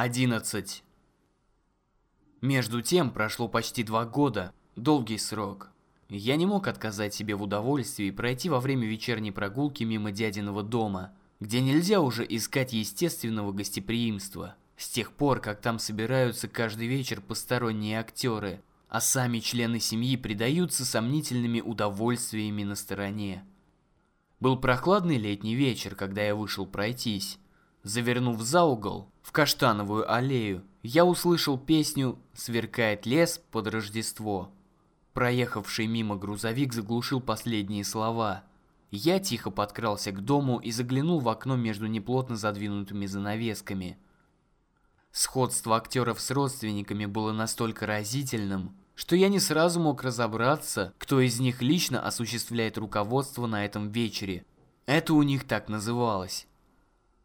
11. Между тем прошло почти два года, долгий срок. Я не мог отказать себе в удовольствии пройти во время вечерней прогулки мимо дядиного дома, где нельзя уже искать естественного гостеприимства, с тех пор, как там собираются каждый вечер посторонние актеры, а сами члены семьи предаются сомнительными удовольствиями на стороне. Был прохладный летний вечер, когда я вышел пройтись. Завернув за угол, в каштановую аллею, я услышал песню «Сверкает лес под Рождество». Проехавший мимо грузовик заглушил последние слова. Я тихо подкрался к дому и заглянул в окно между неплотно задвинутыми занавесками. Сходство актеров с родственниками было настолько разительным, что я не сразу мог разобраться, кто из них лично осуществляет руководство на этом вечере. Это у них так называлось.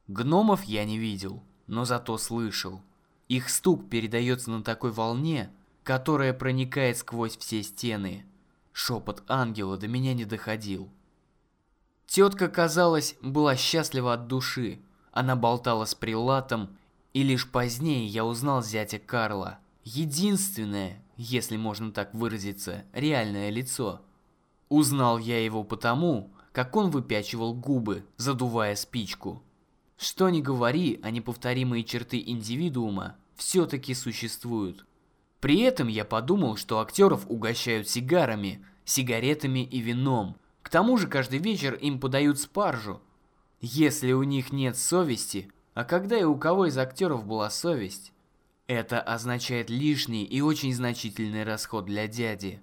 Гномов я не видел, но зато слышал. Их стук передается на такой волне, которая проникает сквозь все стены. Шепот ангела до меня не доходил. Тетка, казалось, была счастлива от души. Она болтала с прилатом, и лишь позднее я узнал зятя Карла. Единственное, если можно так выразиться, реальное лицо. Узнал я его потому, как он выпячивал губы, задувая спичку. Что ни говори, а неповторимые черты индивидуума все-таки существуют. При этом я подумал, что актеров угощают сигарами, сигаретами и вином. К тому же каждый вечер им подают спаржу. Если у них нет совести, а когда и у кого из актеров была совесть, это означает лишний и очень значительный расход для дяди.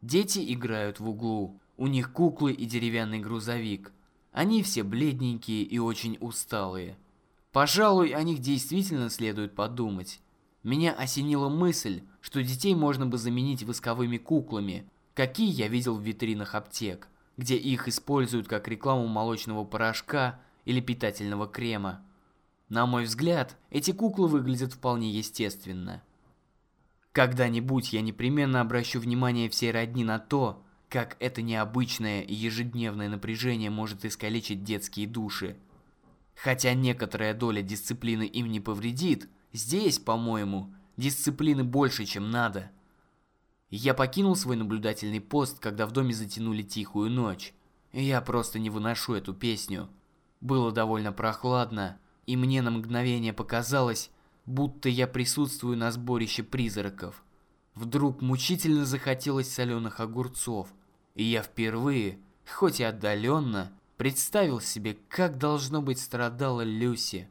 Дети играют в углу, у них куклы и деревянный грузовик. Они все бледненькие и очень усталые. Пожалуй, о них действительно следует подумать. Меня осенила мысль, что детей можно бы заменить восковыми куклами, какие я видел в витринах аптек, где их используют как рекламу молочного порошка или питательного крема. На мой взгляд, эти куклы выглядят вполне естественно. Когда-нибудь я непременно обращу внимание всей родни на то, как это необычное и ежедневное напряжение может искалечить детские души. Хотя некоторая доля дисциплины им не повредит, здесь, по-моему, дисциплины больше, чем надо. Я покинул свой наблюдательный пост, когда в доме затянули тихую ночь. Я просто не выношу эту песню. Было довольно прохладно, и мне на мгновение показалось, будто я присутствую на сборище призраков. Вдруг мучительно захотелось соленых огурцов, и я впервые, хоть и отдаленно, представил себе, как должно быть страдала Люси.